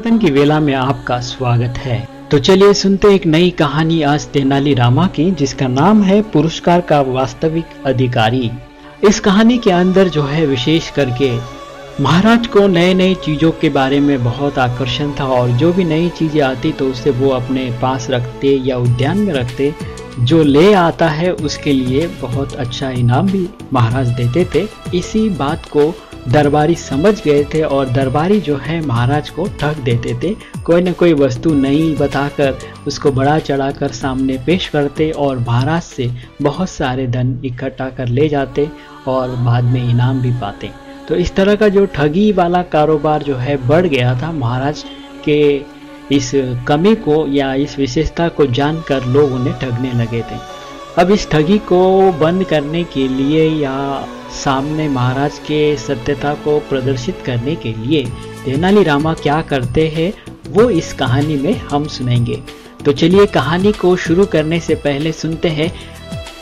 परिवर्तन की वेला में आपका स्वागत है। तो चलिए सुनते एक नई कहानी आज तेनाली रामा की, जिसका नाम है पुरस्कार का वास्तविक अधिकारी। इस कहानी के अंदर जो है विशेष करके महाराज को नए नए चीज़ों के बारे में बहुत आकर्षण था, और जो भी नई चीज़ें आती तो उसे वो अपने पास रखते या उद्यान में रखते, जो ले आता है उसके लिए बहुत अच्छा इनाम भी महाराज देते थे। इसी बात को दरबारी समझ गए थे और दरबारी जो है महाराज को ठग देते थे। कोई ना कोई वस्तु नई बताकर उसको बड़ा चढ़ाकर सामने पेश करते और महाराज से बहुत सारे धन इकट्ठा कर ले जाते और बाद में इनाम भी पाते। तो इस तरह का जो ठगी वाला कारोबार जो है बढ़ गया था महाराज के इस कमी को या इस विशेषता को जानकर लोग उन्हें ठगने लगे थे। अब इस ठगी को बंद करने के लिए या सामने महाराज के सत्यता को प्रदर्शित करने के लिए तेनाली रामा क्या करते हैं, वो इस कहानी में हम सुनेंगे। तो चलिए कहानी को शुरू करने से पहले सुनते हैं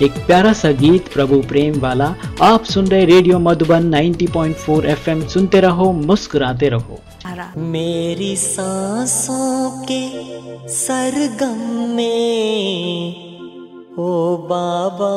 एक प्यारा सा गीत, प्रभु प्रेम वाला। आप सुन रहे रेडियो मधुबन 90.4 एफएम। सुनते रहो, मुस्कुराते रहो। मेरी सांसों के सरगम में, ओ बाबा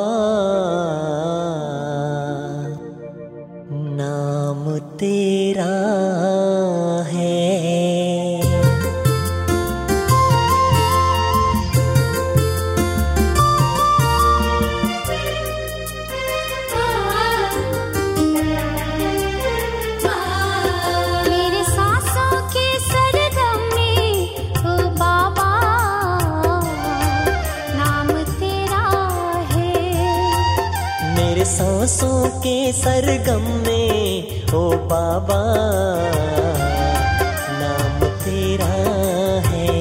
के सरगम में ओ बाबा नाम तेरा है।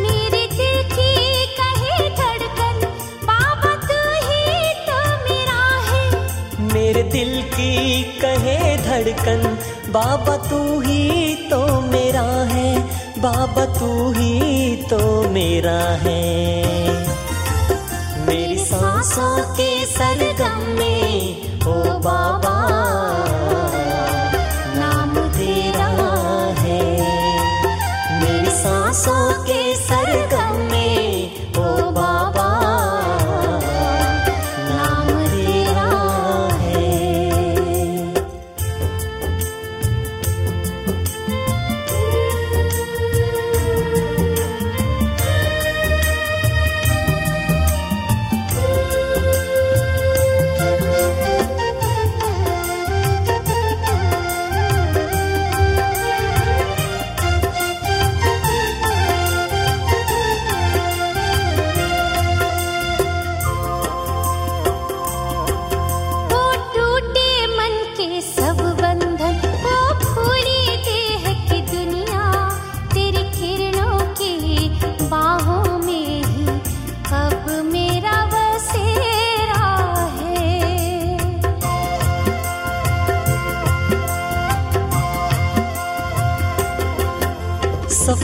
मेरे दिल की कहे धड़कन बाबा तू ही तो मेरा है। मेरे दिल की कहे धड़कन बाबा तू ही तो मेरा है बाबा तू ही तो मेरा है। सांसों के सरगम में ओ बाबा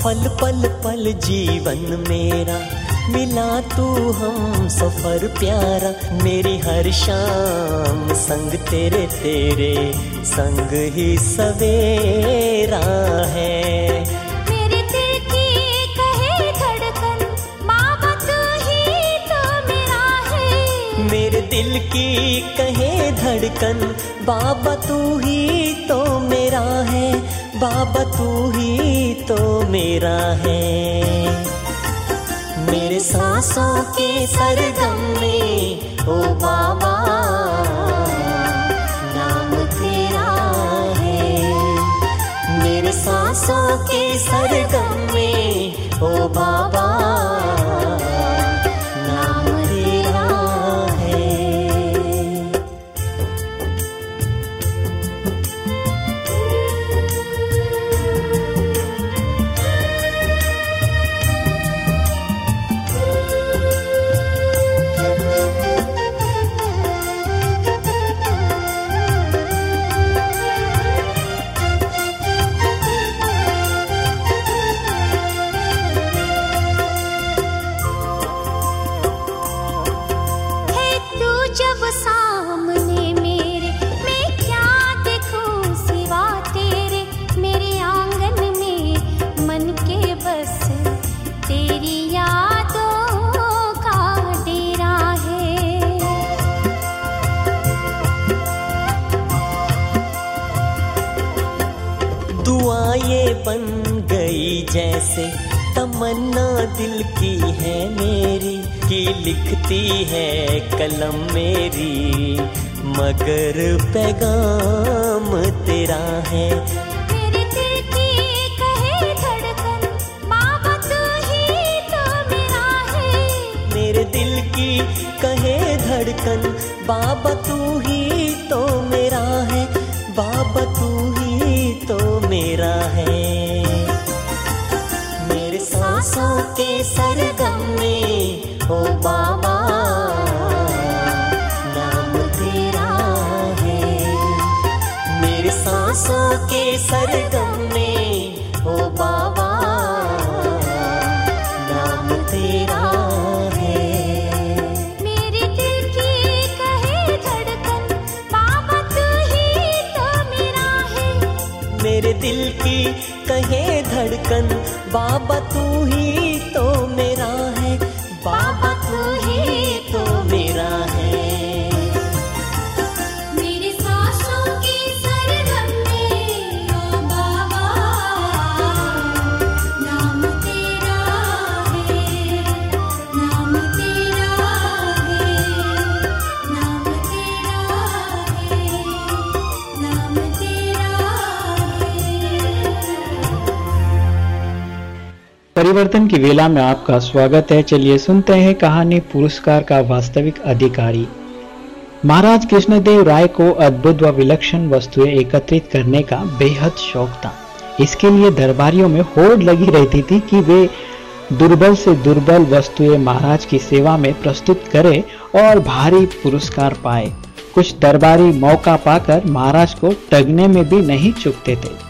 सफल पल पल जीवन मेरा। मिला तू हम सफ़र प्यारा। मेरी हर शाम संग तेरे तेरे संग ही सवेरा है। मेरे दिल की कहे धड़कन बाबा तू ही तो मेरा है। मेरे दिल की कहे धड़कन बाबा तू ही तो मेरा है। मेरे सांसों के सरगम में, ओ बाबा, नाम तेरा है। मेरे सांसों के सरगम में, ओ मगर पैगाम तेरा है। मेरे दिल की कहे धड़कन बाबा तू ही तो मेरा है। मेरे दिल की कहे धड़कन बाबा तू ही तो मेरा है। बाबा तू ही तो मेरा है। मेरे सांसों के सरगम में ओ बाबा। के सरगम में ओ बाबा नाम तेरा मेरे दिल की कहे धड़कन बाबा तू ही परिवर्तन की वेला में आपका स्वागत है। चलिए सुनते हैं कहानी पुरस्कार का वास्तविक अधिकारी। महाराज कृष्णदेव राय को अद्भुत व विलक्षण वस्तुएँ एकत्रित करने का बेहद शौक था। इसके लिए दरबारियों में होड़ लगी रहती थी कि वे दुर्बल से दुर्बल वस्तुएँ महाराज की सेवा में प्रस्तुत करें और भारी पुरस्कार पाए। कुछ दरबारी मौका पाकर महाराज को टगने में भी नहीं चुकते थे।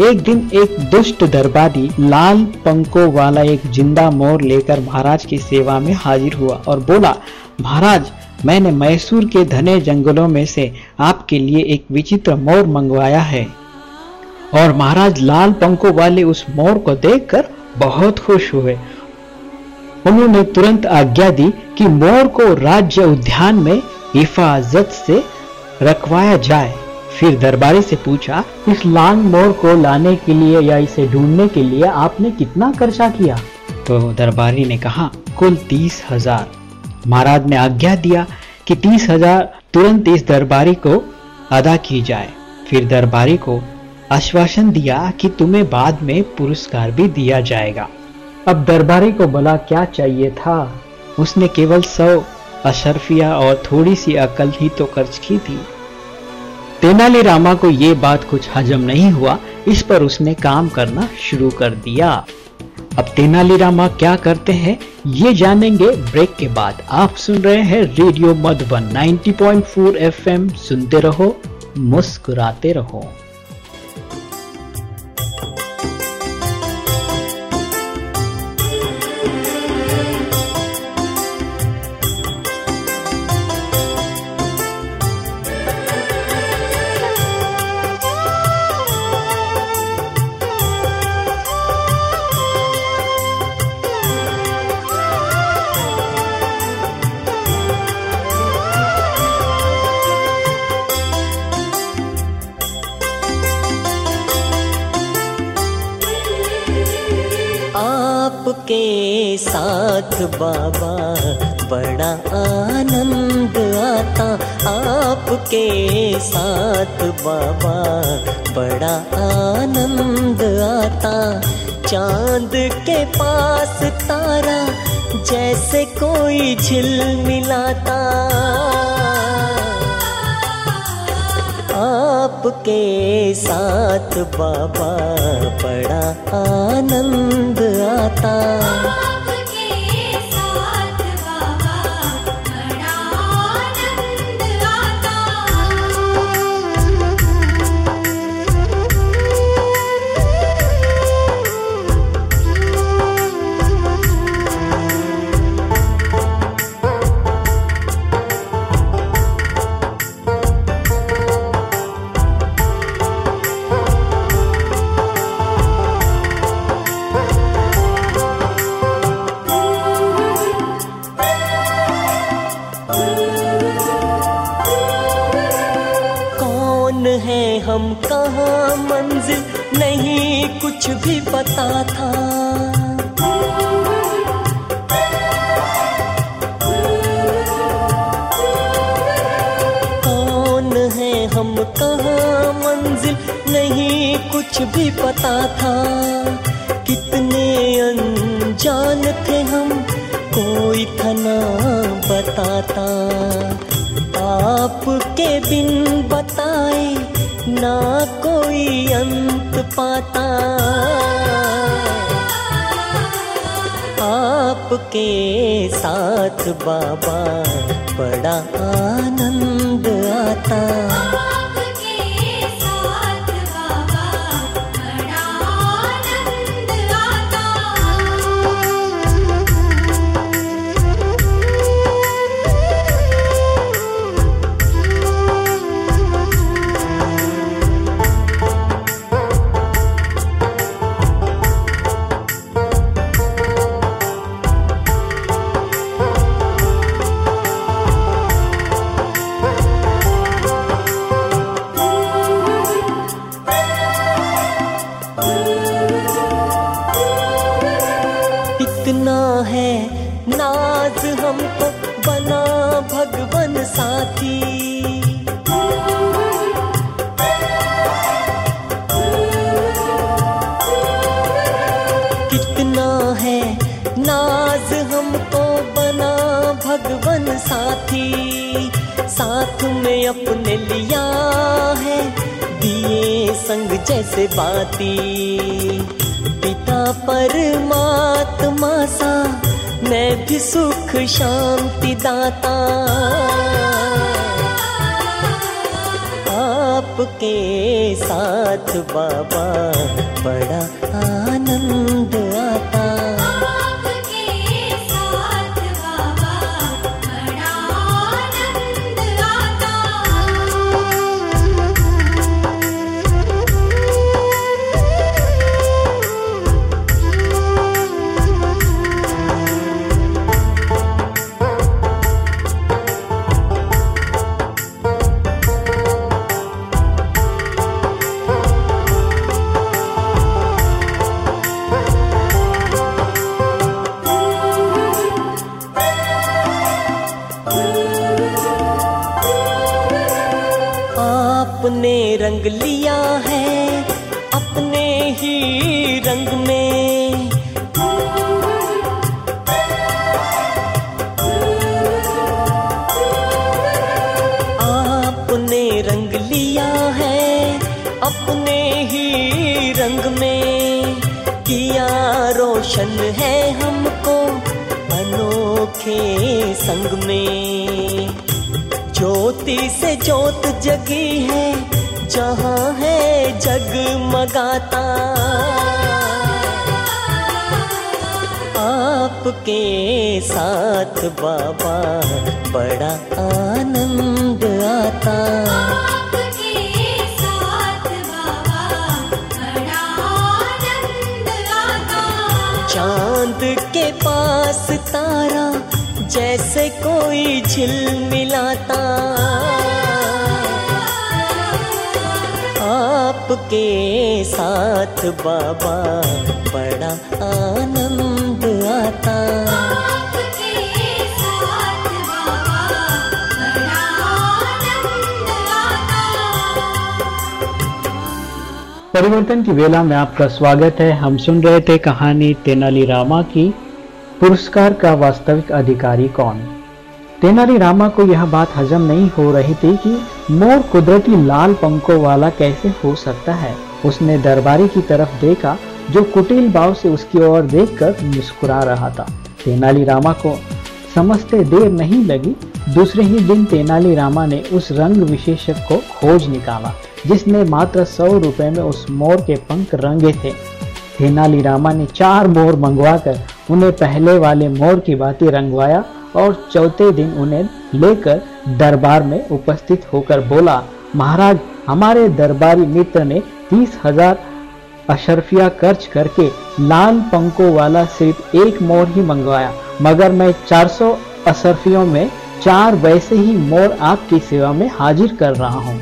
एक दिन एक दुष्ट दरबारी लाल पंखों वाला एक ज़िंदा मोर लेकर महाराज की सेवा में हाजिर हुआ और बोला, महाराज, मैंने मैसूर के घने जंगलों में से आपके लिए एक विचित्र मोर मंगवाया है। और महाराज लाल पंखों वाले उस मोर को देखकर बहुत खुश हुए। उन्होंने तुरंत आज्ञा दी कि मोर को राज्य उद्यान में हिफाजत से रखवाया जाए। फिर दरबारी से पूछा, इस लांग मोर को लाने के लिए या इसे ढूँढने के लिए आपने कितना खर्चा किया? तो दरबारी ने कहा, कुल तीस हज़ार। महाराज ने आज्ञा दिया कि तीस हज़ार तुरंत इस दरबारी को अदा की जाए। फिर दरबारी को आश्वासन दिया कि तुम्हें बाद में पुरस्कार भी दिया जाएगा। अब दरबारी को बोला, क्या चाहिए था? उसने केवल सौ अशरफिया और थोड़ी सी अकल ही तो खर्च की थी। तेनालीरामा को ये बात कुछ हजम नहीं हुआ, इस पर उसने काम करना शुरू कर दिया। अब तेनालीरामा क्या करते हैं, ये जानेंगे ब्रेक के बाद। आप सुन रहे हैं रेडियो मधुबन 90.4 एफएम, सुनते रहो, मुस्कुराते रहो। आपके साथ बाबा बड़ा आनंद आता। चाँद के पास तारा जैसे कोई झिल मिलाता। आपके साथ बाबा बड़ा आनंद आता। कुछ भी पता था। कौन है हम, कहाँ, मंजिल नहीं, कुछ भी पता था। कितने अनजान थे हम, कोई था ना बताता। आपके बिन बताए, ना आपके साथ बाबा बड़ा आनंद आता। हमको बना भगवन साथी। कितना है नाज हमको बना भगवन साथी। साथ में अपने लिया है दिए संग जैसे बाती। पिता परमात्मा सा मैं सुख शांति दाता। आपके साथ बाबा बड़ा आपके साथ बाबा बड़ा आनंद आता। आपके साथ बाबा बड़ा आनंद आता। चाँद के पास तारा जैसे कोई झिल मिलाता। आपके साथ बाबा बड़ा आनंद परिवर्तन की वेला में आपका स्वागत है। हम सुन रहे थे कहानी तेनाली रामा की, पुरस्कार का वास्तविक अधिकारी कौन? तेनाली रामा को यह बात हजम नहीं हो रही थी कि मोर कुदरती लाल पंखों वाला कैसे हो सकता है। उसने दरबारी की तरफ़ देखा, जो कुटिल भाव से उसकी ओर देखकर मुस्कुरा रहा था। तेनाली रामा को समझते देर नहीं लगी दूसरे ही दिन तेनाली रामा ने उस रंग विशेषक को खोज निकाला जिसने मात्र सौ रुपए में उस मोर के पंख रंगे थे। तेनाली रामा ने चार मोर मंगवाकर उन्हें पहले वाले मोर की भांति रंगवाया और चौथे दिन उन्हें लेकर दरबार में उपस्थित होकर बोला, महाराज, हमारे दरबारी मित्र ने तीस हज़ार अशरफिया खर्च करके लाल पंखों वाला सिर्फ़ एक मोर ही मंगवाया, मगर मैं 400 अशरफियों में चार वैसे ही मोर आपकी सेवा में हाजिर कर रहा हूँ।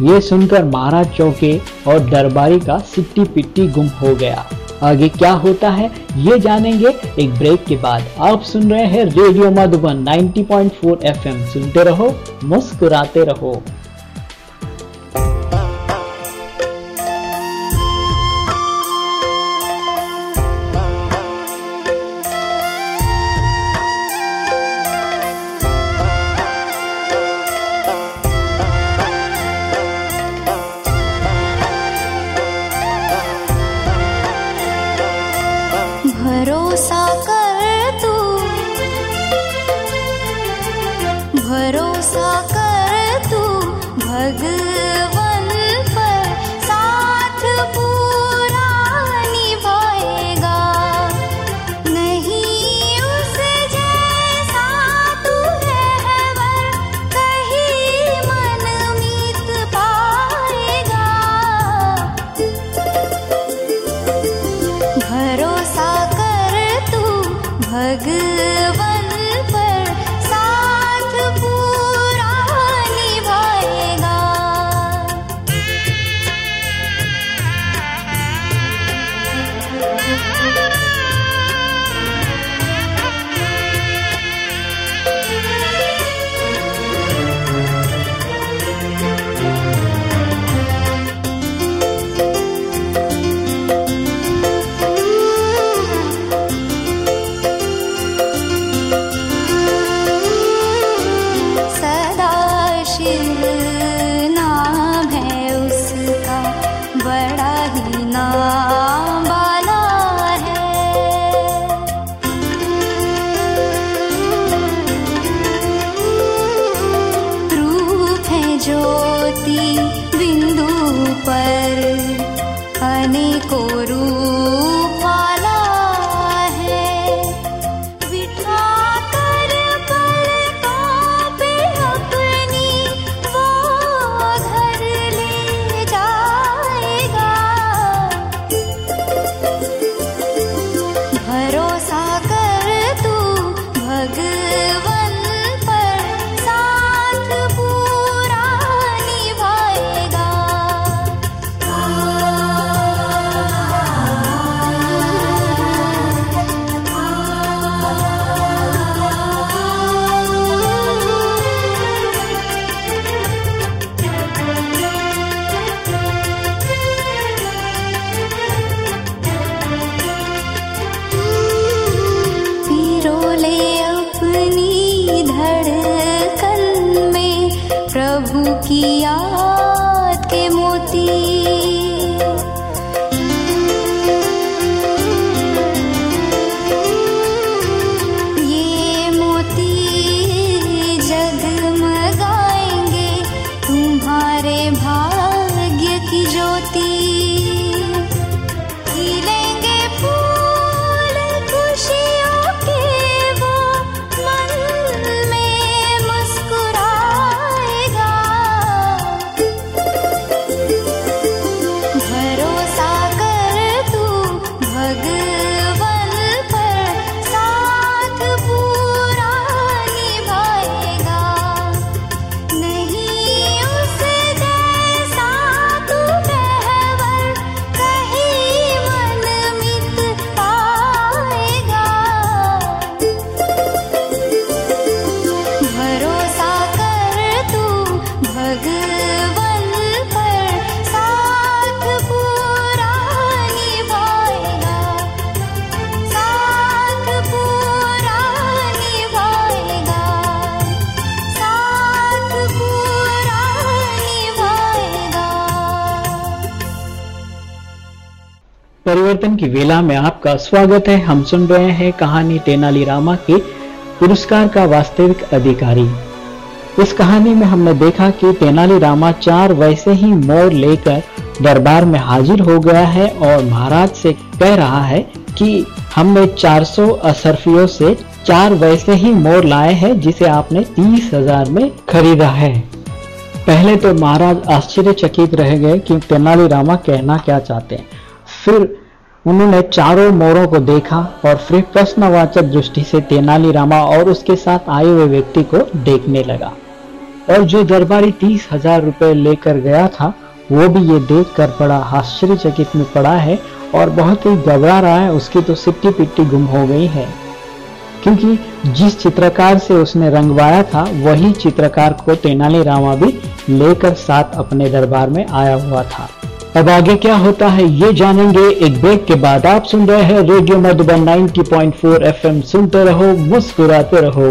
ये सुनकर महाराज चौके और दरबारी का सिट्टी पिट्टी गुम हो गया। आगे क्या होता है, ये जानेंगे एक ब्रेक के बाद। आप सुन रहे हैं रेडियो मधुबन 90.4 एफएम। सुनते रहो, मुस्कुराते रहो। Pero परिवर्तन की वेला में आपका स्वागत है। हम सुन रहे हैं कहानी तेनाली रामा के पुरस्कार का वास्तविक अधिकारी। इस कहानी में हमने देखा कि तेनाली रामा चार वैसे ही मोर लेकर दरबार में हाजिर हो गया है और महाराज से कह रहा है कि हमने 400 असरफियों से चार वैसे ही मोर लाए हैं जिसे आपने तीस हज़ार में खरीदा है। पहले तो महाराज आश्चर्यचकित रह गए कि तेनालीरामा कहना क्या चाहते हैं। फिर उन्होंने चारों मोरों को देखा और फिर प्रश्नवाचक दृष्टि से तेनालीरामा और उसके साथ आए हुए व्यक्ति को देखने लगा। और जो दरबारी तीस हज़ार रुपए लेकर गया था, वो भी ये देखकर बड़ा आश्चर्यचकित में पड़ा है और बहुत ही घबरा रहा है, उसकी तो सिट्टी पिट्टी गुम हो गई है। क्योंकि जिस चित्रकार से उसने रंगवाया था, वही चित्रकार को तेनालीरामा भी लेकर साथ अपने दरबार में आया हुआ था। अब आगे क्या होता है, ये जानेंगे। एक ब्रेक के बाद आप सुन रहे हैं रेडियो मधुबन 90.4 एफएम सुनते रहो, मुस्कुराते रहो।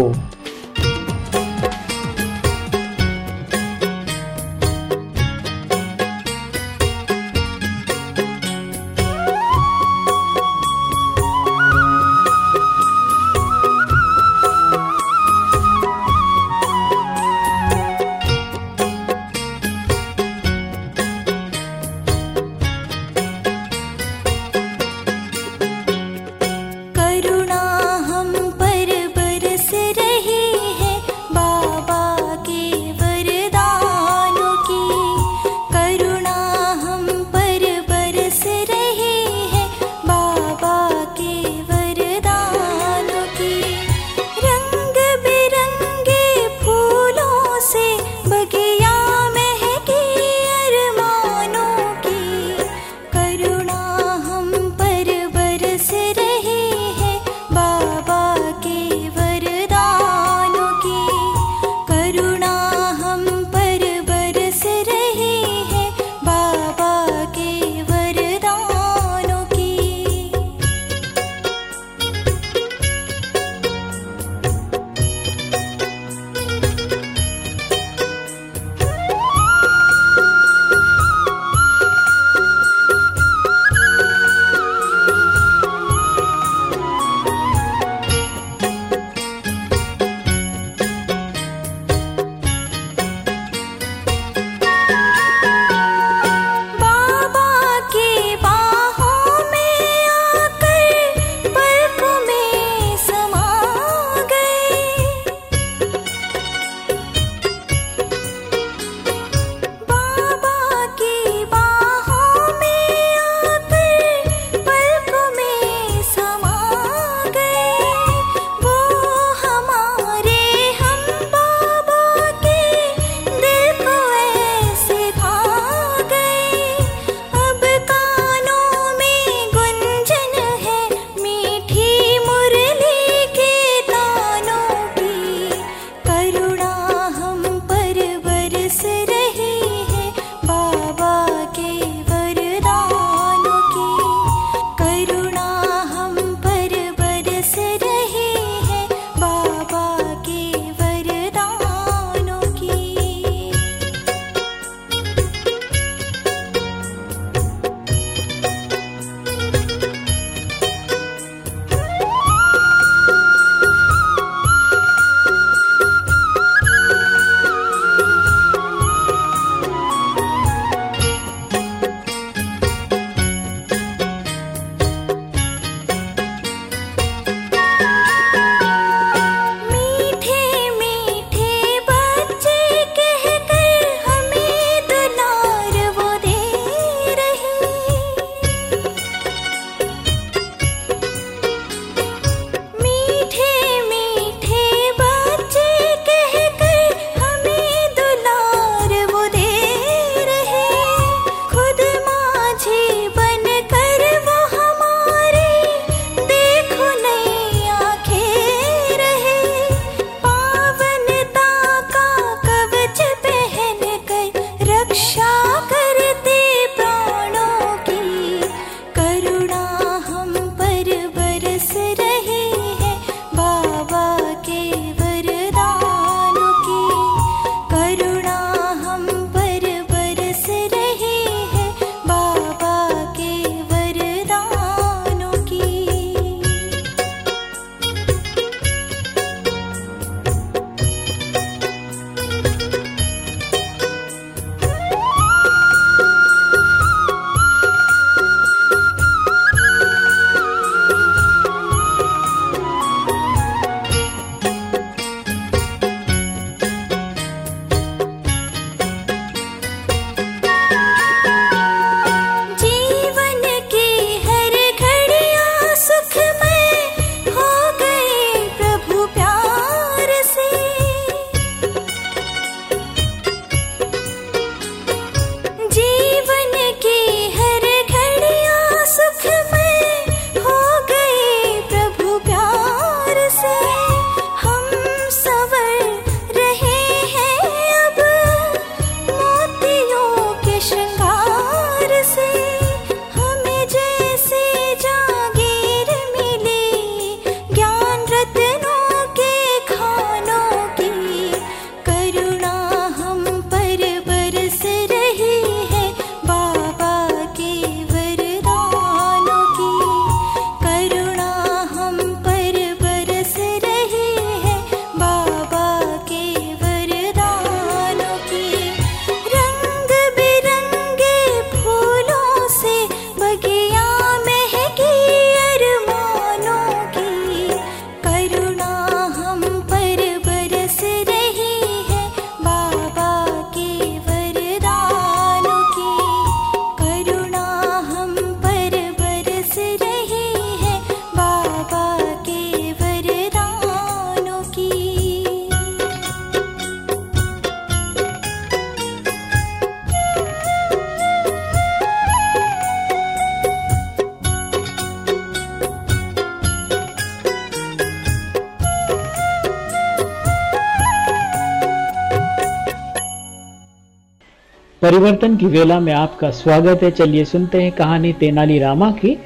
परिवर्तन की वेला में आपका स्वागत है। चलिए सुनते हैं कहानी तेनाली रामा की।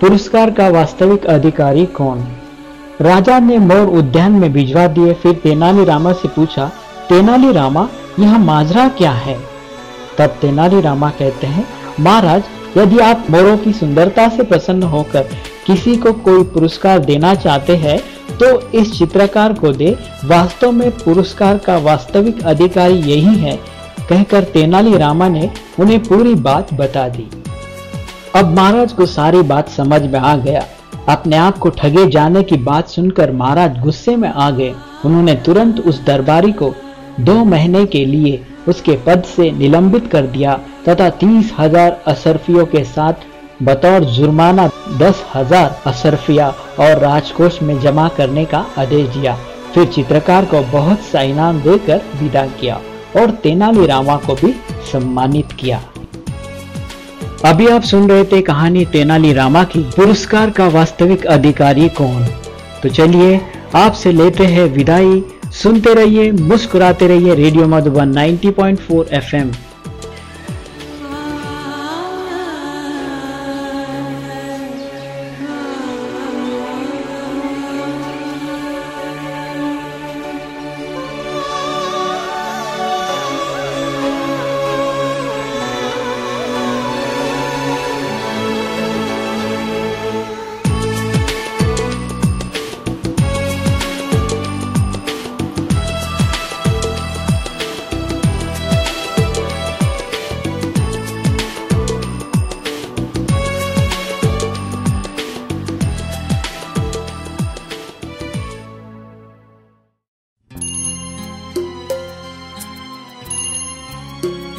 पुरस्कार का वास्तविक अधिकारी कौन राजा ने मोर उद्यान में भिजवा दिए, फिर तेनाली रामा से पूछा, तेनाली रामा, यह माजरा क्या है? तब तेनाली रामा कहते हैं, महाराज, यदि आप मोरों की सुंदरता से प्रसन्न होकर किसी को कोई पुरस्कार देना चाहते हैं तो इस चित्रकार को दे। वास्तव में पुरस्कार का वास्तविक अधिकारी यही है कहकर तेनाली रामा ने उन्हें पूरी बात बता दी। अब महाराज को सारी बात समझ में आ गया। अपने आप को ठगे जाने की बात सुनकर महाराज गुस्से में आ गए। उन्होंने तुरंत उस दरबारी को दो महीने के लिए उसके पद से निलंबित कर दिया तथा तीस हज़ार असरफियों के साथ बतौर जुर्माना दस हज़ार असरफिया और राजकोष में जमा करने का आदेश दिया। फिर चित्रकार को बहुत सा इनाम देकर विदा किया। और तेनाली रामा को भी सम्मानित किया। अभी आप सुन रहे थे कहानी तेनाली रामा की, पुरस्कार का वास्तविक अधिकारी कौन? तो चलिए, आपसे लेते हैं विदाई, सुनते रहिए, मुस्कुराते रहिए रेडियो मधुबन 90.4 एफएम। प्रभु